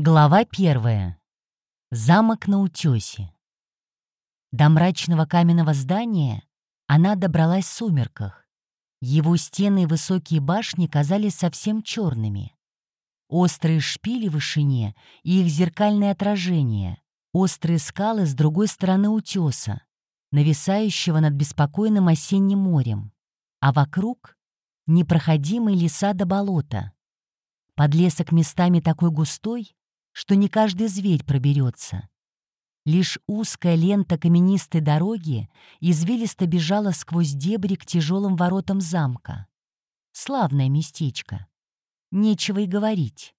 Глава первая. Замок на утёсе. До мрачного каменного здания она добралась в сумерках. Его стены и высокие башни казались совсем черными. Острые шпили в вышине и их зеркальное отражение, острые скалы с другой стороны утеса, нависающего над беспокойным осенним морем, а вокруг — непроходимые леса до болота. Подлесок местами такой густой, что не каждый зверь проберется. Лишь узкая лента каменистой дороги извилисто бежала сквозь дебри к тяжелым воротам замка. Славное местечко. Нечего и говорить.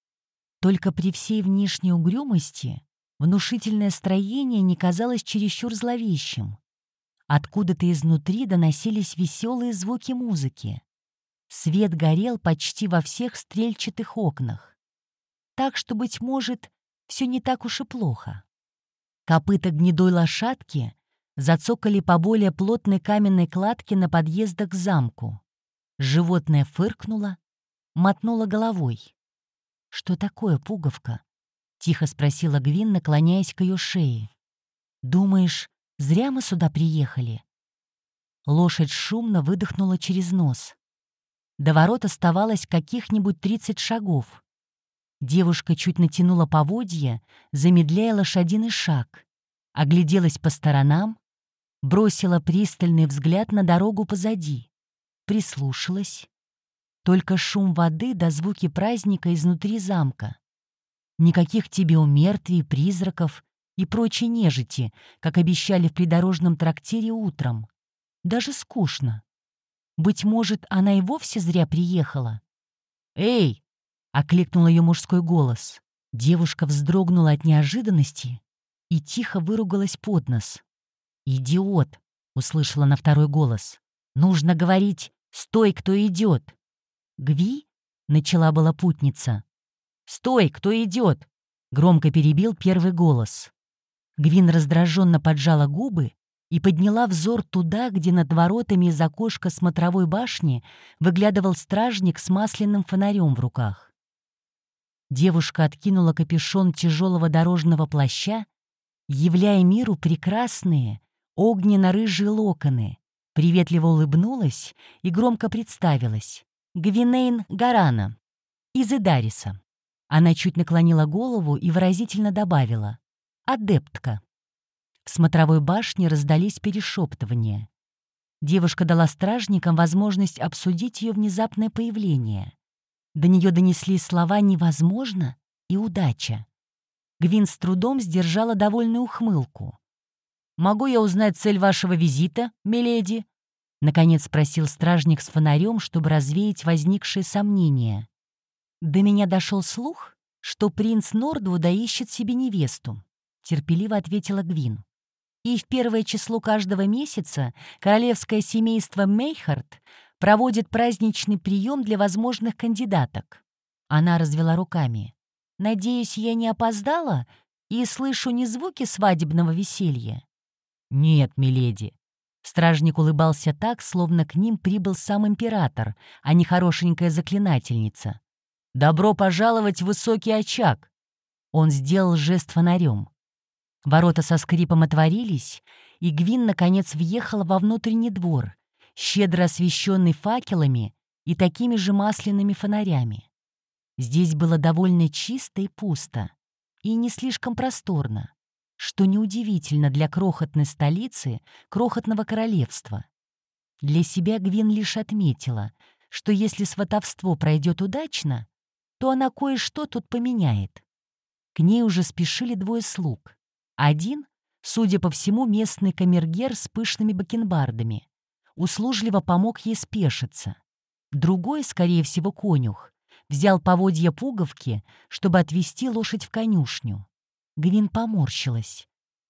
Только при всей внешней угрюмости внушительное строение не казалось чересчур зловещим. Откуда-то изнутри доносились веселые звуки музыки. Свет горел почти во всех стрельчатых окнах так что, быть может, все не так уж и плохо. Копыта гнедой лошадки зацокали по более плотной каменной кладке на подъездах к замку. Животное фыркнуло, мотнуло головой. «Что такое пуговка?» — тихо спросила Гвин, наклоняясь к ее шее. «Думаешь, зря мы сюда приехали?» Лошадь шумно выдохнула через нос. До ворот оставалось каких-нибудь тридцать шагов. Девушка чуть натянула поводья, замедляя лошадиный шаг, огляделась по сторонам, бросила пристальный взгляд на дорогу позади, прислушалась. Только шум воды до звуки праздника изнутри замка. Никаких тебе умертвий, призраков и прочей нежити, как обещали в придорожном трактире утром. Даже скучно. Быть может, она и вовсе зря приехала. «Эй, — окликнул ее мужской голос. Девушка вздрогнула от неожиданности и тихо выругалась под нос. «Идиот!» — услышала на второй голос. «Нужно говорить «Стой, кто идет!» «Гви?» — начала была путница. «Стой, кто идет!» — громко перебил первый голос. Гвин раздраженно поджала губы и подняла взор туда, где над воротами из окошка смотровой башни выглядывал стражник с масляным фонарем в руках. Девушка откинула капюшон тяжелого дорожного плаща, являя миру прекрасные, огненно-рыжие локоны, приветливо улыбнулась и громко представилась. Гвинейн Гарана, из Идариса. Она чуть наклонила голову и выразительно добавила «Адептка». В смотровой башне раздались перешептывания. Девушка дала стражникам возможность обсудить ее внезапное появление. До нее донесли слова «невозможно» и «удача». Гвин с трудом сдержала довольную ухмылку. «Могу я узнать цель вашего визита, миледи?» — наконец спросил стражник с фонарем, чтобы развеять возникшие сомнения. «До меня дошел слух, что принц Нордвуда ищет себе невесту», — терпеливо ответила Гвин. «И в первое число каждого месяца королевское семейство Мейхард проводит праздничный прием для возможных кандидаток. Она развела руками. «Надеюсь, я не опоздала и слышу не звуки свадебного веселья?» «Нет, миледи». Стражник улыбался так, словно к ним прибыл сам император, а не хорошенькая заклинательница. «Добро пожаловать в высокий очаг!» Он сделал жест фонарем. Ворота со скрипом отворились, и Гвин, наконец, въехала во внутренний двор, щедро освещенный факелами и такими же масляными фонарями. Здесь было довольно чисто и пусто, и не слишком просторно, что неудивительно для крохотной столицы, крохотного королевства. Для себя Гвин лишь отметила, что если сватовство пройдет удачно, то она кое-что тут поменяет. К ней уже спешили двое слуг. Один, судя по всему, местный камергер с пышными бакенбардами, услужливо помог ей спешиться. Другой, скорее всего, конюх, взял поводья пуговки, чтобы отвести лошадь в конюшню. Гвин поморщилась.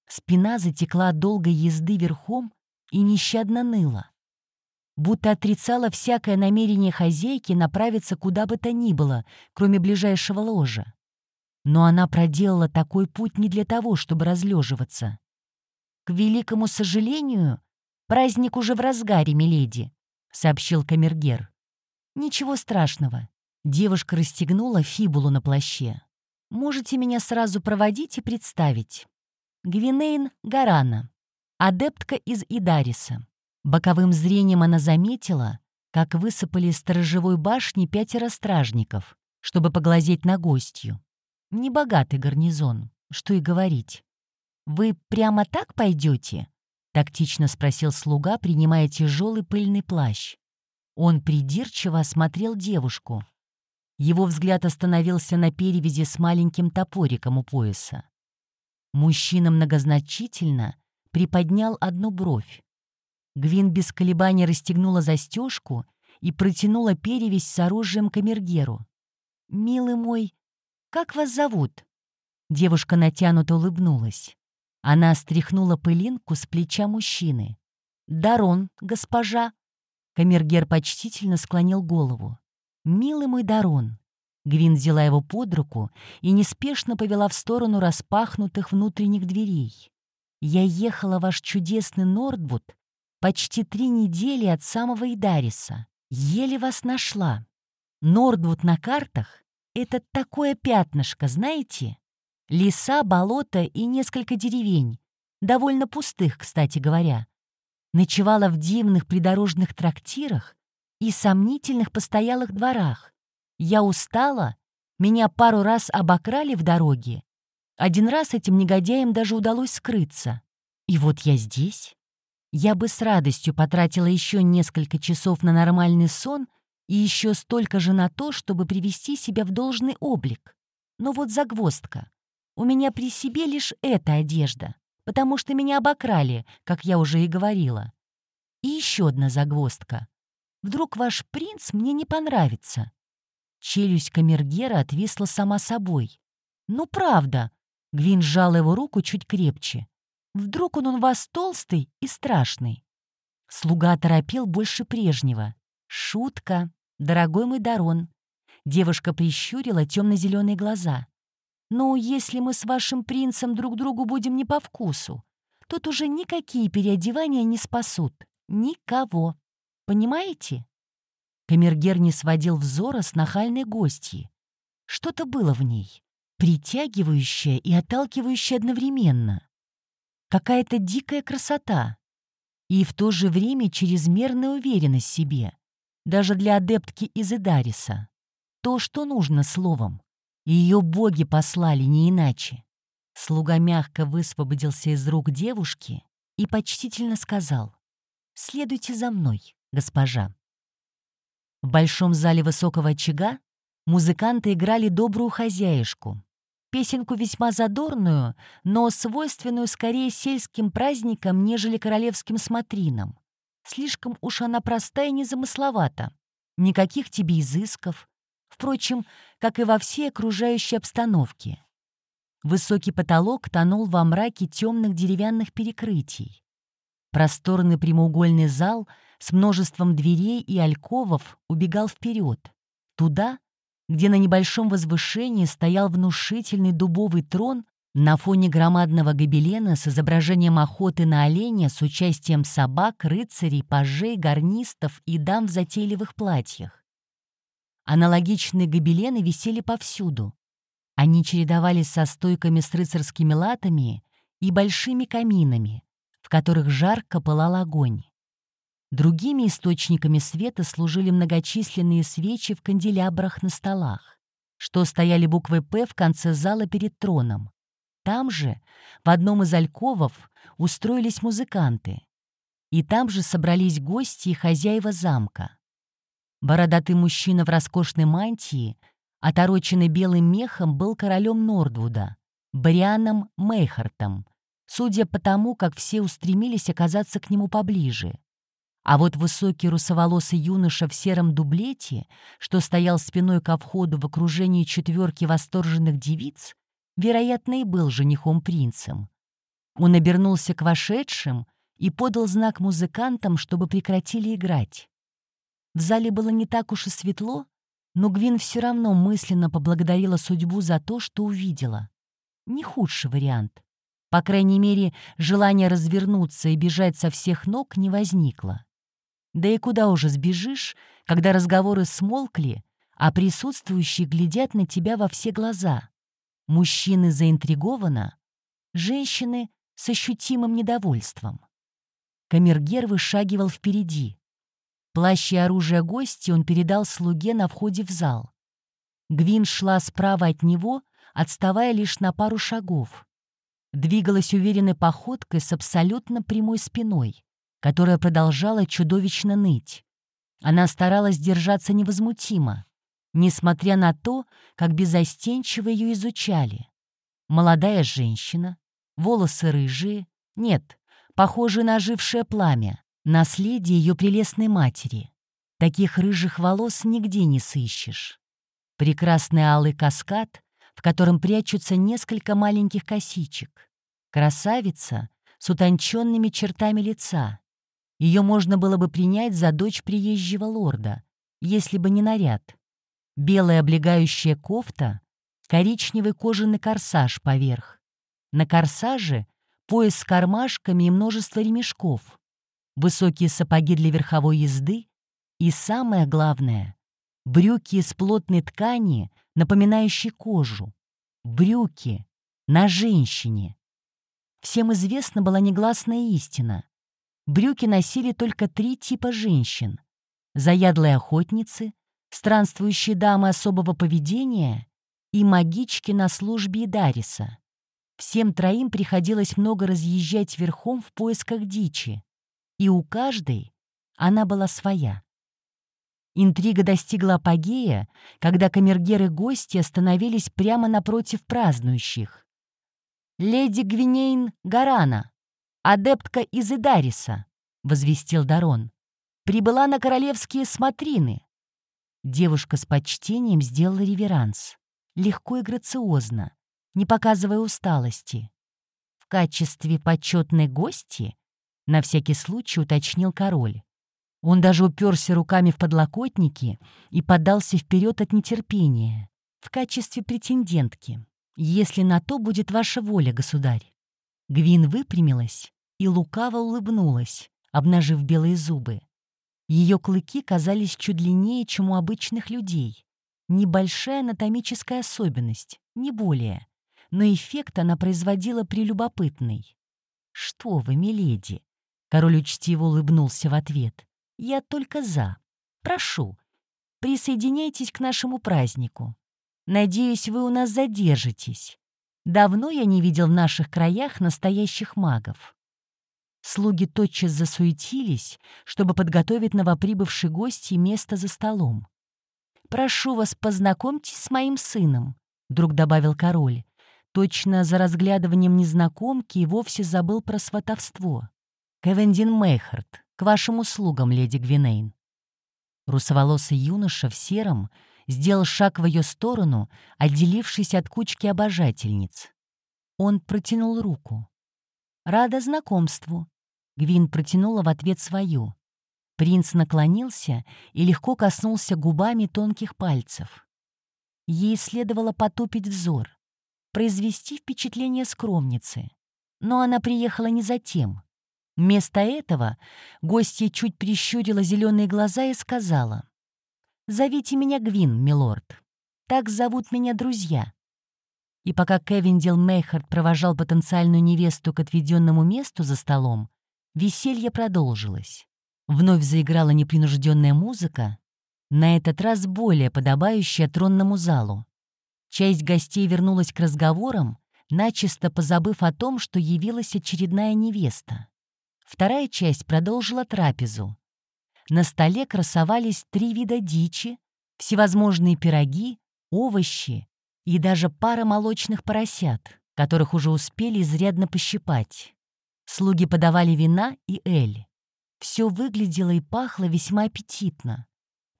Спина затекла от долгой езды верхом и нещадно ныла. Будто отрицала всякое намерение хозяйки направиться куда бы то ни было, кроме ближайшего ложа. Но она проделала такой путь не для того, чтобы разлеживаться. К великому сожалению, «Праздник уже в разгаре, миледи», — сообщил камергер. «Ничего страшного». Девушка расстегнула фибулу на плаще. Можете меня сразу проводить и представить. Гвинейн Гарана, адептка из Идариса. Боковым зрением она заметила, как высыпали из сторожевой башни пятеро стражников, чтобы поглазеть на гостью. Небогатый гарнизон, что и говорить. «Вы прямо так пойдете?» — тактично спросил слуга, принимая тяжелый пыльный плащ. Он придирчиво осмотрел девушку. Его взгляд остановился на перевязи с маленьким топориком у пояса. Мужчина многозначительно приподнял одну бровь. Гвин без колебаний расстегнула застежку и протянула перевязь с оружием камергеру. «Милый мой, как вас зовут?» Девушка натянуто улыбнулась. Она стряхнула пылинку с плеча мужчины. «Дарон, госпожа!» Камергер почтительно склонил голову. «Милый мой Дарон!» Гвин взяла его под руку и неспешно повела в сторону распахнутых внутренних дверей. «Я ехала в ваш чудесный Нордвуд почти три недели от самого Идариса. Еле вас нашла. Нордвуд на картах — это такое пятнышко, знаете? Леса, болото и несколько деревень, довольно пустых, кстати говоря. Ночевала в дивных придорожных трактирах и сомнительных постоялых дворах. Я устала, меня пару раз обокрали в дороге. Один раз этим негодяям даже удалось скрыться. И вот я здесь. Я бы с радостью потратила еще несколько часов на нормальный сон и еще столько же на то, чтобы привести себя в должный облик. Но вот загвоздка. У меня при себе лишь эта одежда, потому что меня обокрали, как я уже и говорила. И еще одна загвоздка. Вдруг ваш принц мне не понравится. Челюсть камергера отвисла сама собой. «Ну, правда!» — Гвин сжал его руку чуть крепче. «Вдруг он у вас толстый и страшный?» Слуга торопил больше прежнего. «Шутка, дорогой мой Дарон!» Девушка прищурила темно-зеленые глаза. Но если мы с вашим принцем друг другу будем не по вкусу, тут уже никакие переодевания не спасут. Никого. Понимаете?» Камергер не сводил взора с нахальной гостьи. Что-то было в ней, притягивающее и отталкивающее одновременно. Какая-то дикая красота. И в то же время чрезмерная уверенность в себе. Даже для адептки из Идариса. То, что нужно словом. Ее боги послали не иначе. Слуга мягко высвободился из рук девушки и почтительно сказал «Следуйте за мной, госпожа». В большом зале высокого очага музыканты играли добрую хозяюшку. Песенку весьма задорную, но свойственную скорее сельским праздникам, нежели королевским смотринам. Слишком уж она простая и незамысловата. Никаких тебе изысков, впрочем, как и во всей окружающей обстановке. Высокий потолок тонул во мраке темных деревянных перекрытий. Просторный прямоугольный зал с множеством дверей и альковов убегал вперед, туда, где на небольшом возвышении стоял внушительный дубовый трон на фоне громадного гобелена с изображением охоты на оленя с участием собак, рыцарей, пажей, гарнистов и дам в затейливых платьях. Аналогичные гобелены висели повсюду. Они чередовались со стойками с рыцарскими латами и большими каминами, в которых жарко пылал огонь. Другими источниками света служили многочисленные свечи в канделябрах на столах, что стояли буквой «П» в конце зала перед троном. Там же, в одном из альковов, устроились музыканты. И там же собрались гости и хозяева замка. Бородатый мужчина в роскошной мантии, отороченный белым мехом, был королем Нордвуда, Брианом Мейхартом, судя по тому, как все устремились оказаться к нему поближе. А вот высокий русоволосый юноша в сером дублете, что стоял спиной ко входу в окружении четверки восторженных девиц, вероятно, и был женихом-принцем. Он обернулся к вошедшим и подал знак музыкантам, чтобы прекратили играть. В зале было не так уж и светло, но Гвин все равно мысленно поблагодарила судьбу за то, что увидела. Не худший вариант. По крайней мере, желание развернуться и бежать со всех ног не возникло. Да и куда уже сбежишь, когда разговоры смолкли, а присутствующие глядят на тебя во все глаза. Мужчины заинтригованно, женщины с ощутимым недовольством. Камергер вышагивал впереди. Плащ и оружие гости он передал слуге на входе в зал. Гвин шла справа от него, отставая лишь на пару шагов. Двигалась уверенной походкой с абсолютно прямой спиной, которая продолжала чудовищно ныть. Она старалась держаться невозмутимо, несмотря на то, как безостенчиво ее изучали. Молодая женщина, волосы рыжие, нет, похожие на ожившее пламя, наследие ее прелестной матери. Таких рыжих волос нигде не сыщешь. Прекрасный алый каскад, в котором прячутся несколько маленьких косичек. Красавица с утонченными чертами лица. Ее можно было бы принять за дочь приезжего лорда, если бы не наряд. Белая облегающая кофта, коричневый кожаный корсаж поверх. На корсаже пояс с кармашками и множество ремешков, высокие сапоги для верховой езды и, самое главное, брюки из плотной ткани, напоминающей кожу. Брюки на женщине. Всем известна была негласная истина. Брюки носили только три типа женщин. Заядлые охотницы, странствующие дамы особого поведения и магички на службе Идариса. Всем троим приходилось много разъезжать верхом в поисках дичи, и у каждой она была своя. Интрига достигла апогея, когда камергеры-гости остановились прямо напротив празднующих. «Леди Гвинейн Гарана, адептка из Идариса», — возвестил Дарон, — «прибыла на королевские смотрины». Девушка с почтением сделала реверанс, легко и грациозно, не показывая усталости. «В качестве почетной гости?» — на всякий случай уточнил король. Он даже уперся руками в подлокотники и подался вперед от нетерпения, в качестве претендентки, если на то будет ваша воля, государь. Гвин выпрямилась и лукаво улыбнулась, обнажив белые зубы. Ее клыки казались чуть длиннее, чем у обычных людей. Небольшая анатомическая особенность, не более, но эффект она производила прелюбопытный. «Что вы, миледи?» Король учтиво улыбнулся в ответ. Я только за. Прошу, присоединяйтесь к нашему празднику. Надеюсь, вы у нас задержитесь. Давно я не видел в наших краях настоящих магов». Слуги тотчас засуетились, чтобы подготовить новоприбывшей гости место за столом. «Прошу вас, познакомьтесь с моим сыном», — вдруг добавил король. Точно за разглядыванием незнакомки и вовсе забыл про сватовство. «Кевендин Мейхард, к вашим услугам, леди Гвинейн». Русоволосый юноша в сером сделал шаг в ее сторону, отделившись от кучки обожательниц. Он протянул руку. «Рада знакомству», — Гвин протянула в ответ свою. Принц наклонился и легко коснулся губами тонких пальцев. Ей следовало потупить взор, произвести впечатление скромницы. Но она приехала не за тем. Вместо этого гостья чуть прищурила зеленые глаза и сказала. «Зовите меня Гвин, милорд. Так зовут меня друзья». И пока Кевиндил Мейхард провожал потенциальную невесту к отведенному месту за столом, веселье продолжилось. Вновь заиграла непринужденная музыка, на этот раз более подобающая тронному залу. Часть гостей вернулась к разговорам, начисто позабыв о том, что явилась очередная невеста. Вторая часть продолжила трапезу. На столе красовались три вида дичи, всевозможные пироги, овощи и даже пара молочных поросят, которых уже успели изрядно пощипать. Слуги подавали вина и эль. Все выглядело и пахло весьма аппетитно,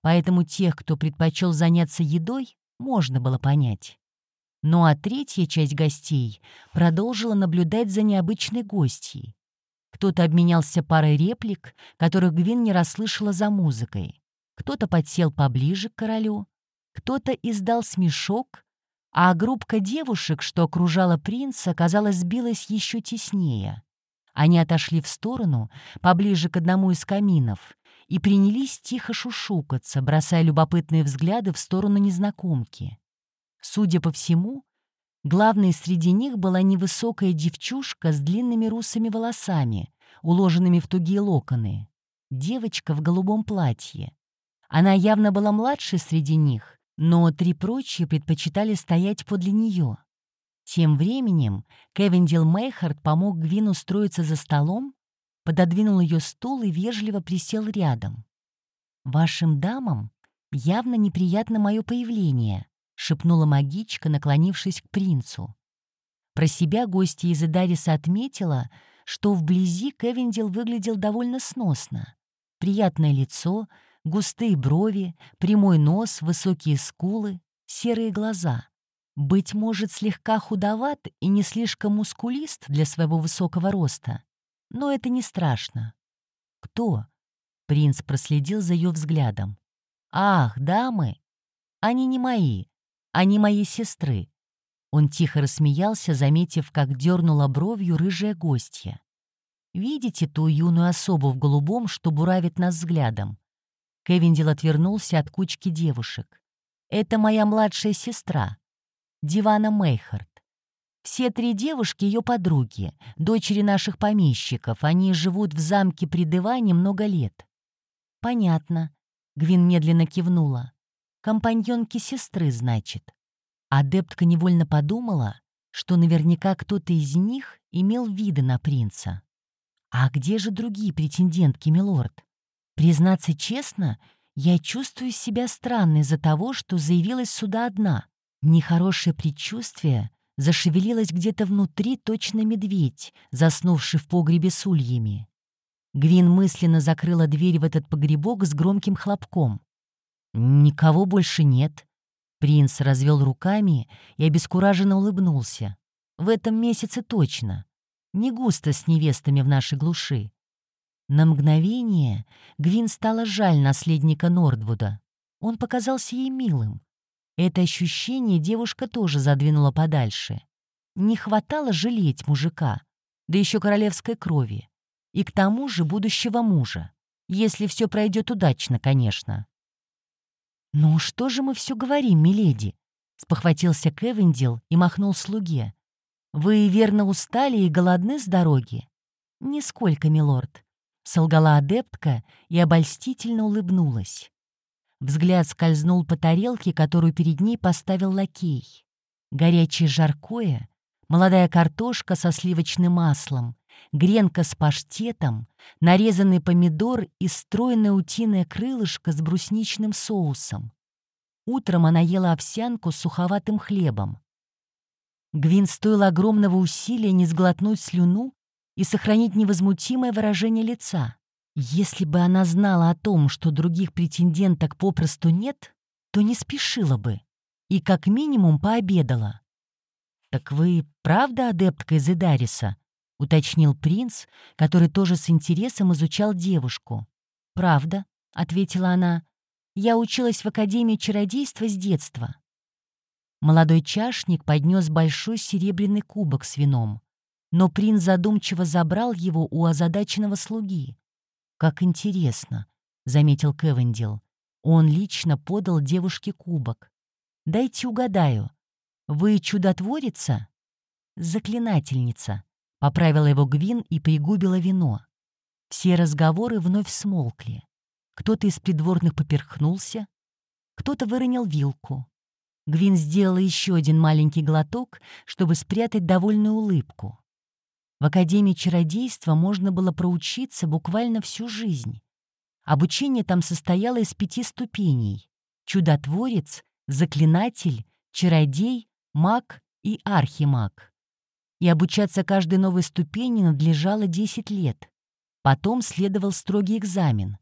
поэтому тех, кто предпочел заняться едой, можно было понять. Ну а третья часть гостей продолжила наблюдать за необычной гостьей, кто-то обменялся парой реплик, которых Гвин не расслышала за музыкой. Кто-то подсел поближе к королю, кто-то издал смешок, а группка девушек, что окружала принца, казалось, сбилась еще теснее. Они отошли в сторону, поближе к одному из каминов, и принялись тихо шушукаться, бросая любопытные взгляды в сторону незнакомки. Судя по всему, Главной среди них была невысокая девчушка с длинными русыми волосами, уложенными в тугие локоны. Девочка в голубом платье. Она явно была младше среди них, но три прочие предпочитали стоять подле нее. Тем временем Кевиндил Мейхард помог Гвин устроиться за столом, пододвинул ее стул и вежливо присел рядом. «Вашим дамам явно неприятно мое появление», — шепнула магичка, наклонившись к принцу. Про себя гостья из Эдариса отметила, что вблизи Кевиндил выглядел довольно сносно. Приятное лицо, густые брови, прямой нос, высокие скулы, серые глаза. Быть может, слегка худоват и не слишком мускулист для своего высокого роста. Но это не страшно. «Кто?» — принц проследил за ее взглядом. «Ах, дамы! Они не мои, они мои сестры». Он тихо рассмеялся, заметив, как дернула бровью рыжая гостья. «Видите ту юную особу в голубом, что буравит нас взглядом?» Кевиндил отвернулся от кучки девушек. «Это моя младшая сестра, Дивана Мейхард. Все три девушки — ее подруги, дочери наших помещиков. Они живут в замке при Диване много лет». «Понятно», — Гвин медленно кивнула. «Компаньонки сестры, значит». Адептка невольно подумала, что наверняка кто-то из них имел виды на принца. А где же другие претендентки, милорд? Признаться честно, я чувствую себя странно из-за того, что заявилась сюда одна. Нехорошее предчувствие зашевелилось где-то внутри точно медведь, заснувший в погребе с ульями. Гвин мысленно закрыла дверь в этот погребок с громким хлопком. «Никого больше нет». Принц развел руками и обескураженно улыбнулся. «В этом месяце точно. Не густо с невестами в нашей глуши. На мгновение Гвин стало жаль наследника Нордвуда. Он показался ей милым. Это ощущение девушка тоже задвинула подальше. Не хватало жалеть мужика, да еще королевской крови. И к тому же будущего мужа. Если все пройдет удачно, конечно. «Ну что же мы все говорим, миледи?» — спохватился Кевиндил и махнул слуге. «Вы верно устали и голодны с дороги?» «Нисколько, милорд», — солгала адептка и обольстительно улыбнулась. Взгляд скользнул по тарелке, которую перед ней поставил лакей. Горячее жаркое, молодая картошка со сливочным маслом, гренка с паштетом, нарезанный помидор и стройное утиное крылышко с брусничным соусом. Утром она ела овсянку с суховатым хлебом. Гвин стоило огромного усилия не сглотнуть слюну и сохранить невозмутимое выражение лица. Если бы она знала о том, что других претенденток попросту нет, то не спешила бы и как минимум пообедала. «Так вы правда адептка из Эдариса?» — уточнил принц, который тоже с интересом изучал девушку. «Правда», — ответила она. «Я училась в Академии чародейства с детства». Молодой чашник поднес большой серебряный кубок с вином, но принц задумчиво забрал его у озадаченного слуги. «Как интересно», — заметил Кевендил. Он лично подал девушке кубок. «Дайте угадаю. Вы чудотворица?» «Заклинательница», — поправила его Гвин и пригубила вино. Все разговоры вновь смолкли. Кто-то из придворных поперхнулся, кто-то выронил вилку. Гвин сделала еще один маленький глоток, чтобы спрятать довольную улыбку. В Академии чародейства можно было проучиться буквально всю жизнь. Обучение там состояло из пяти ступеней — чудотворец, заклинатель, чародей, маг и архимаг. И обучаться каждой новой ступени надлежало 10 лет. Потом следовал строгий экзамен.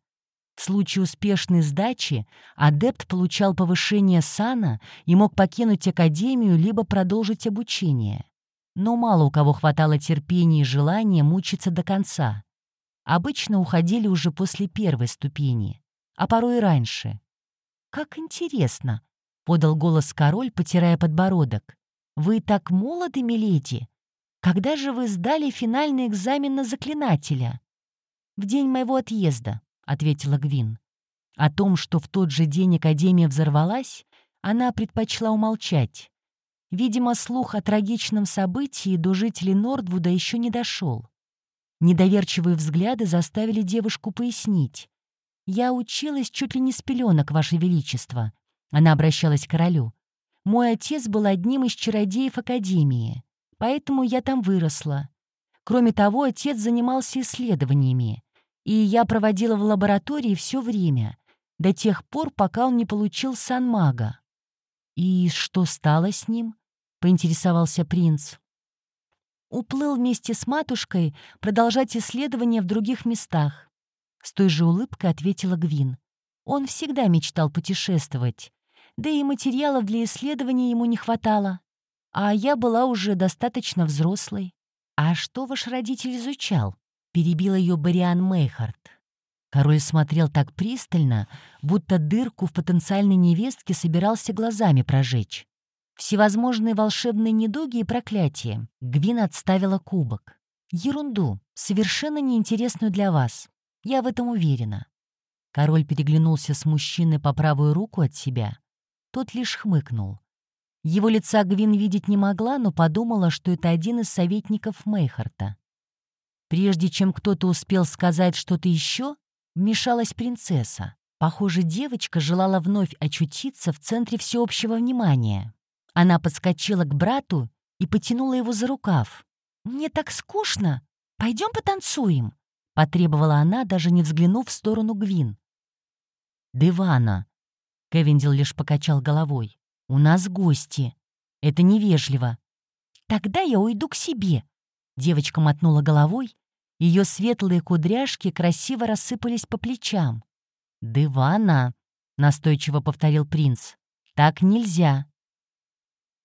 В случае успешной сдачи адепт получал повышение сана и мог покинуть академию либо продолжить обучение. Но мало у кого хватало терпения и желания мучиться до конца. Обычно уходили уже после первой ступени, а порой и раньше. «Как интересно!» — подал голос король, потирая подбородок. «Вы так молоды, миледи! Когда же вы сдали финальный экзамен на заклинателя?» «В день моего отъезда», ответила Гвин. О том, что в тот же день Академия взорвалась, она предпочла умолчать. Видимо, слух о трагичном событии до жителей Нордвуда еще не дошел. Недоверчивые взгляды заставили девушку пояснить. «Я училась чуть ли не с пеленок, Ваше Величество», — она обращалась к королю. «Мой отец был одним из чародеев Академии, поэтому я там выросла. Кроме того, отец занимался исследованиями, и я проводила в лаборатории все время, до тех пор, пока он не получил сан мага. «И что стало с ним?» — поинтересовался принц. Уплыл вместе с матушкой продолжать исследования в других местах. С той же улыбкой ответила Гвин. Он всегда мечтал путешествовать. Да и материалов для исследований ему не хватало. А я была уже достаточно взрослой. «А что ваш родитель изучал?» — перебил ее Бариан Мейхард. Король смотрел так пристально, будто дырку в потенциальной невестке собирался глазами прожечь. Всевозможные волшебные недуги и проклятия. Гвин отставила кубок. Ерунду, совершенно неинтересную для вас. Я в этом уверена. Король переглянулся с мужчиной по правую руку от себя. Тот лишь хмыкнул. Его лица Гвин видеть не могла, но подумала, что это один из советников Мейхарта. Прежде чем кто-то успел сказать что-то еще, вмешалась принцесса. Похоже, девочка желала вновь очутиться в центре всеобщего внимания. Она подскочила к брату и потянула его за рукав. «Мне так скучно! Пойдем потанцуем!» — потребовала она, даже не взглянув в сторону Гвин. «Дивана!» — Кевиндил лишь покачал головой. «У нас гости. Это невежливо». «Тогда я уйду к себе», — девочка мотнула головой. Ее светлые кудряшки красиво рассыпались по плечам. «Дивана!» — настойчиво повторил принц. «Так нельзя!»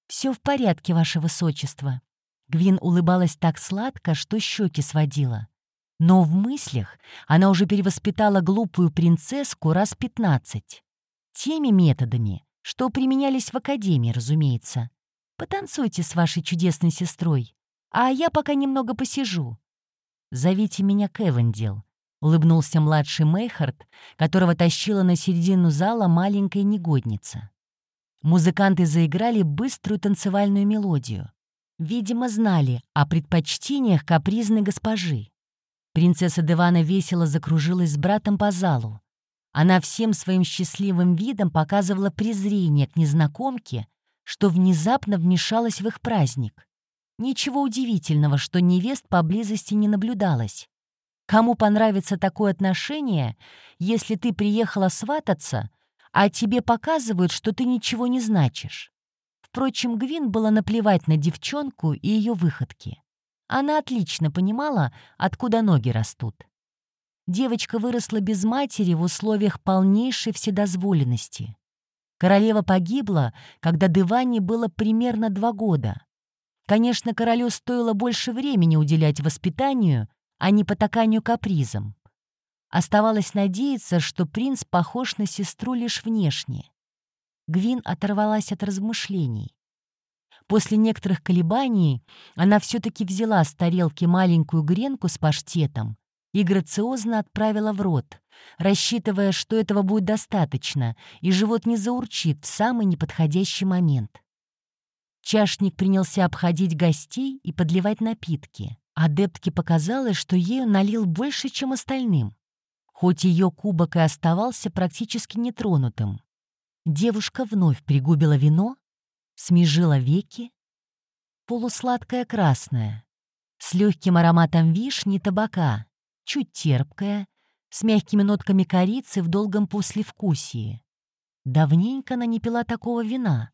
«Все в порядке, ваше высочество». Гвин улыбалась так сладко, что щеки сводила. Но в мыслях она уже перевоспитала глупую принцесску раз пятнадцать. Теми методами, что применялись в академии, разумеется. Потанцуйте с вашей чудесной сестрой, а я пока немного посижу. Зовите меня Кевендил, улыбнулся младший Мейхард, которого тащила на середину зала маленькая негодница. Музыканты заиграли быструю танцевальную мелодию. Видимо, знали о предпочтениях капризной госпожи. Принцесса Девана весело закружилась с братом по залу. Она всем своим счастливым видом показывала презрение к незнакомке, что внезапно вмешалась в их праздник. Ничего удивительного, что невест поблизости не наблюдалось. Кому понравится такое отношение, если ты приехала свататься, а тебе показывают, что ты ничего не значишь. Впрочем, Гвин было наплевать на девчонку и ее выходки. Она отлично понимала, откуда ноги растут. Девочка выросла без матери в условиях полнейшей вседозволенности. Королева погибла, когда Деване было примерно два года. Конечно, королю стоило больше времени уделять воспитанию, а не потаканию капризам. Оставалось надеяться, что принц похож на сестру лишь внешне. Гвин оторвалась от размышлений. После некоторых колебаний она все-таки взяла с тарелки маленькую гренку с паштетом и грациозно отправила в рот, рассчитывая, что этого будет достаточно, и живот не заурчит в самый неподходящий момент. Чашник принялся обходить гостей и подливать напитки. Адептке показалось, что ею налил больше, чем остальным хоть ее кубок и оставался практически нетронутым. Девушка вновь пригубила вино, смежила веки. Полусладкое красное, с легким ароматом вишни и табака, чуть терпкое, с мягкими нотками корицы в долгом послевкусии. Давненько она не пила такого вина.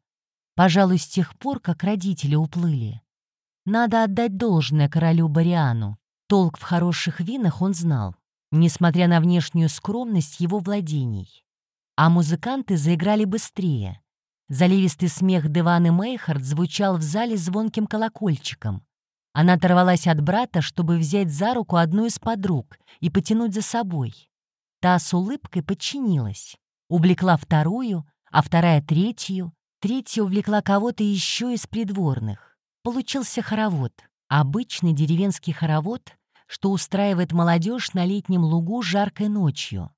Пожалуй, с тех пор, как родители уплыли. Надо отдать должное королю Бариану. Толк в хороших винах он знал несмотря на внешнюю скромность его владений. А музыканты заиграли быстрее. Заливистый смех Деваны Мейхард звучал в зале звонким колокольчиком. Она оторвалась от брата, чтобы взять за руку одну из подруг и потянуть за собой. Та с улыбкой подчинилась. Увлекла вторую, а вторая — третью. Третья увлекла кого-то еще из придворных. Получился хоровод. Обычный деревенский хоровод, что устраивает молодежь на летнем лугу жаркой ночью.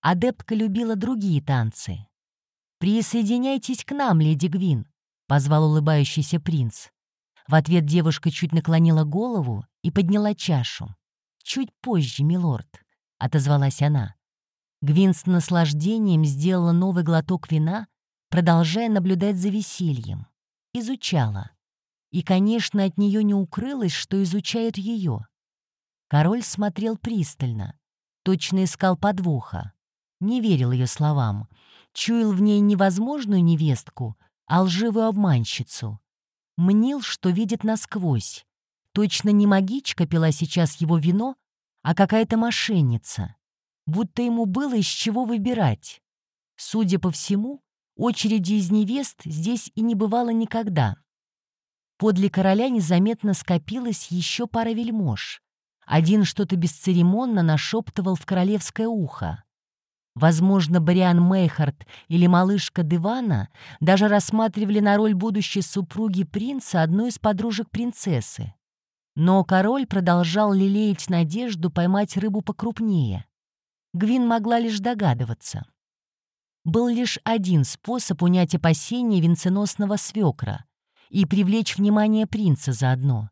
Адептка любила другие танцы. «Присоединяйтесь к нам, леди Гвин», — позвал улыбающийся принц. В ответ девушка чуть наклонила голову и подняла чашу. «Чуть позже, милорд», — отозвалась она. Гвин с наслаждением сделала новый глоток вина, продолжая наблюдать за весельем. Изучала. И, конечно, от нее не укрылось, что изучают ее. Король смотрел пристально, точно искал подвоха. Не верил ее словам. Чуял в ней невозможную невестку, а лживую обманщицу. Мнил, что видит насквозь. Точно не магичка пила сейчас его вино, а какая-то мошенница. Будто ему было из чего выбирать. Судя по всему, очереди из невест здесь и не бывало никогда. Подле короля незаметно скопилась еще пара вельмож. Один что-то бесцеремонно нашептывал в королевское ухо. Возможно, Бариан Мейхард или малышка Дивана даже рассматривали на роль будущей супруги принца одну из подружек принцессы. Но король продолжал лелеять надежду поймать рыбу покрупнее. Гвин могла лишь догадываться. Был лишь один способ унять опасения венценосного свекра и привлечь внимание принца заодно.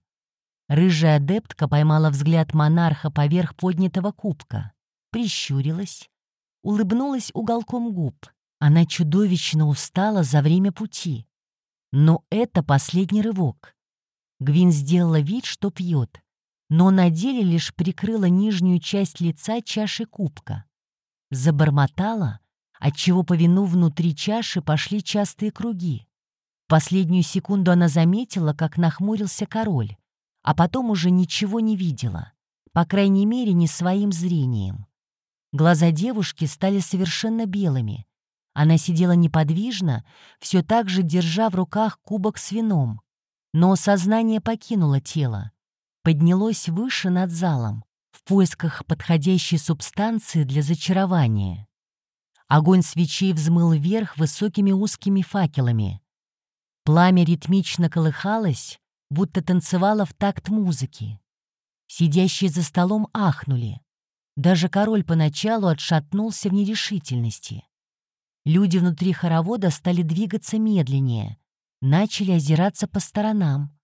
Рыжая адептка поймала взгляд монарха поверх поднятого кубка, прищурилась, улыбнулась уголком губ. Она чудовищно устала за время пути. Но это последний рывок. Гвин сделала вид, что пьет, но на деле лишь прикрыла нижнюю часть лица чаши кубка. Забормотала, отчего по вину внутри чаши пошли частые круги. Последнюю секунду она заметила, как нахмурился король а потом уже ничего не видела, по крайней мере, не своим зрением. Глаза девушки стали совершенно белыми. Она сидела неподвижно, все так же держа в руках кубок с вином. Но сознание покинуло тело, поднялось выше над залом, в поисках подходящей субстанции для зачарования. Огонь свечей взмыл вверх высокими узкими факелами. Пламя ритмично колыхалось, будто танцевала в такт музыки. Сидящие за столом ахнули. Даже король поначалу отшатнулся в нерешительности. Люди внутри хоровода стали двигаться медленнее, начали озираться по сторонам.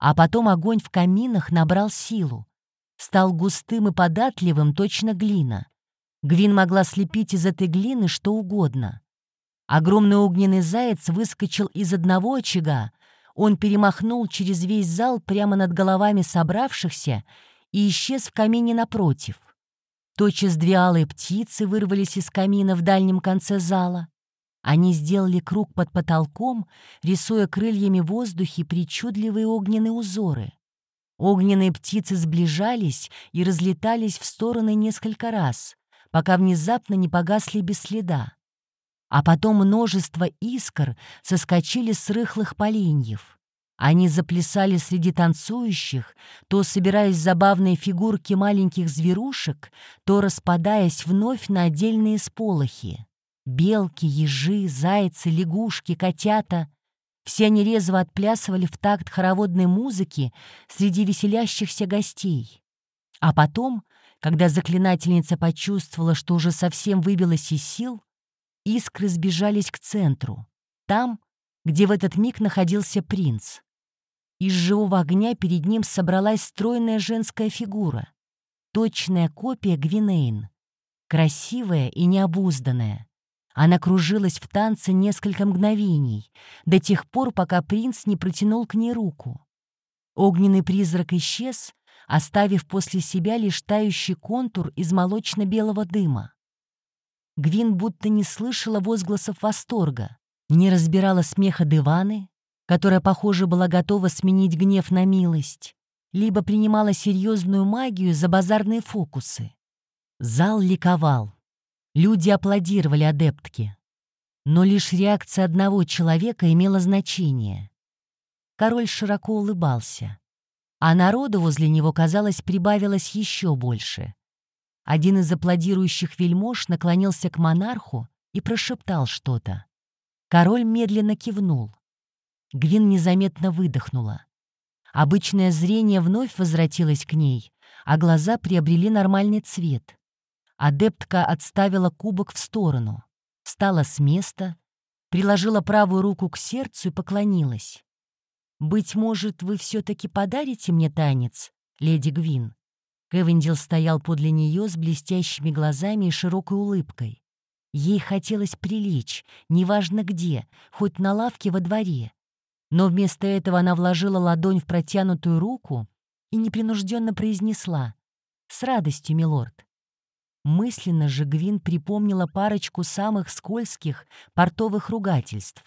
А потом огонь в каминах набрал силу, стал густым и податливым, точно глина. Гвин могла слепить из этой глины что угодно. Огромный огненный заяц выскочил из одного очага, он перемахнул через весь зал прямо над головами собравшихся и исчез в камине напротив. Тотчас две алые птицы вырвались из камина в дальнем конце зала. Они сделали круг под потолком, рисуя крыльями в воздухе причудливые огненные узоры. Огненные птицы сближались и разлетались в стороны несколько раз, пока внезапно не погасли без следа. А потом множество искр соскочили с рыхлых поленьев. Они заплясали среди танцующих, то собираясь забавные фигурки маленьких зверушек, то распадаясь вновь на отдельные сполохи. Белки, ежи, зайцы, лягушки, котята — все они резво отплясывали в такт хороводной музыки среди веселящихся гостей. А потом, когда заклинательница почувствовала, что уже совсем выбилась из сил, Искры сбежались к центру, там, где в этот миг находился принц. Из живого огня перед ним собралась стройная женская фигура, точная копия Гвинейн, красивая и необузданная. Она кружилась в танце несколько мгновений, до тех пор, пока принц не протянул к ней руку. Огненный призрак исчез, оставив после себя лишь тающий контур из молочно-белого дыма. Гвин будто не слышала возгласов восторга, не разбирала смеха Диваны, которая, похоже, была готова сменить гнев на милость, либо принимала серьезную магию за базарные фокусы. Зал ликовал. Люди аплодировали адептке. Но лишь реакция одного человека имела значение. Король широко улыбался, а народу возле него, казалось, прибавилось еще больше. Один из аплодирующих вельмож наклонился к монарху и прошептал что-то. Король медленно кивнул. Гвин незаметно выдохнула. Обычное зрение вновь возвратилось к ней, а глаза приобрели нормальный цвет. Адептка отставила кубок в сторону, встала с места, приложила правую руку к сердцу и поклонилась. «Быть может, вы все-таки подарите мне танец, леди Гвин?» Кевиндил стоял подле нее с блестящими глазами и широкой улыбкой. Ей хотелось прилечь, неважно где, хоть на лавке во дворе. Но вместо этого она вложила ладонь в протянутую руку и непринужденно произнесла «С радостью, милорд». Мысленно же Гвин припомнила парочку самых скользких портовых ругательств.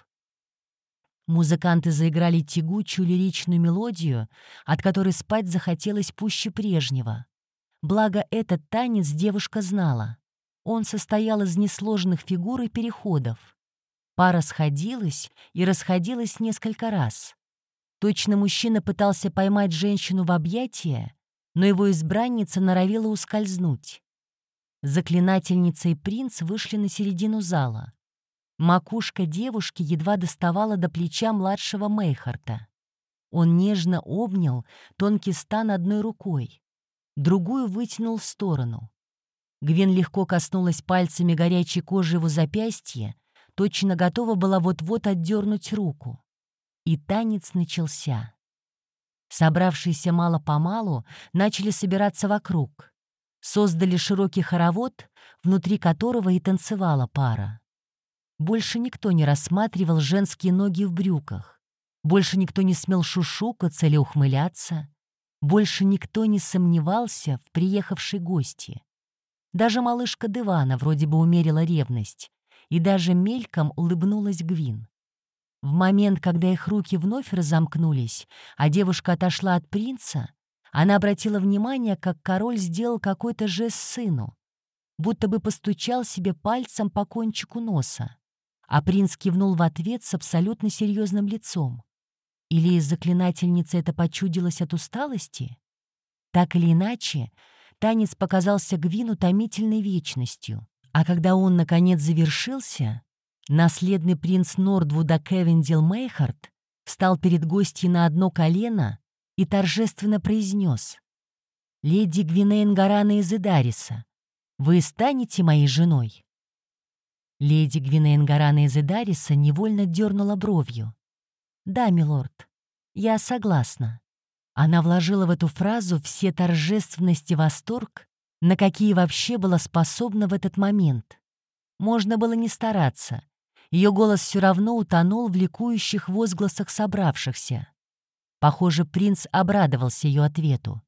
Музыканты заиграли тягучую лиричную мелодию, от которой спать захотелось пуще прежнего. Благо, этот танец девушка знала. Он состоял из несложных фигур и переходов. Пара сходилась и расходилась несколько раз. Точно мужчина пытался поймать женщину в объятия, но его избранница норовила ускользнуть. Заклинательница и принц вышли на середину зала. Макушка девушки едва доставала до плеча младшего Мейхарта. Он нежно обнял тонкий стан одной рукой, другую вытянул в сторону. Гвен легко коснулась пальцами горячей кожи его запястья, точно готова была вот-вот отдернуть руку. И танец начался. Собравшиеся мало-помалу начали собираться вокруг. Создали широкий хоровод, внутри которого и танцевала пара. Больше никто не рассматривал женские ноги в брюках. Больше никто не смел шушукаться или ухмыляться. Больше никто не сомневался в приехавшей гости. Даже малышка Девана вроде бы умерила ревность, и даже мельком улыбнулась Гвин. В момент, когда их руки вновь разомкнулись, а девушка отошла от принца, она обратила внимание, как король сделал какой-то жест сыну, будто бы постучал себе пальцем по кончику носа. А принц кивнул в ответ с абсолютно серьезным лицом. Или из заклинательницы это почудилось от усталости? Так или иначе, танец показался Гвину томительной вечностью. А когда он, наконец, завершился, наследный принц Нордвуда Кевиндил Мейхард встал перед гостьей на одно колено и торжественно произнес «Леди Гвинейн Гарана из Идариса, вы станете моей женой?» Леди Гвинейн Гарана из Эдариса невольно дернула бровью. «Да, милорд, я согласна». Она вложила в эту фразу все торжественность и восторг, на какие вообще была способна в этот момент. Можно было не стараться. Ее голос все равно утонул в ликующих возгласах собравшихся. Похоже, принц обрадовался ее ответу.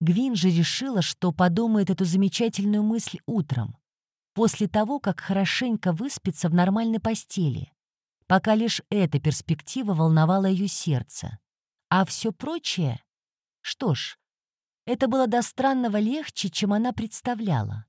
Гвин же решила, что подумает эту замечательную мысль утром после того, как хорошенько выспится в нормальной постели. Пока лишь эта перспектива волновала ее сердце. А все прочее... Что ж, это было до странного легче, чем она представляла.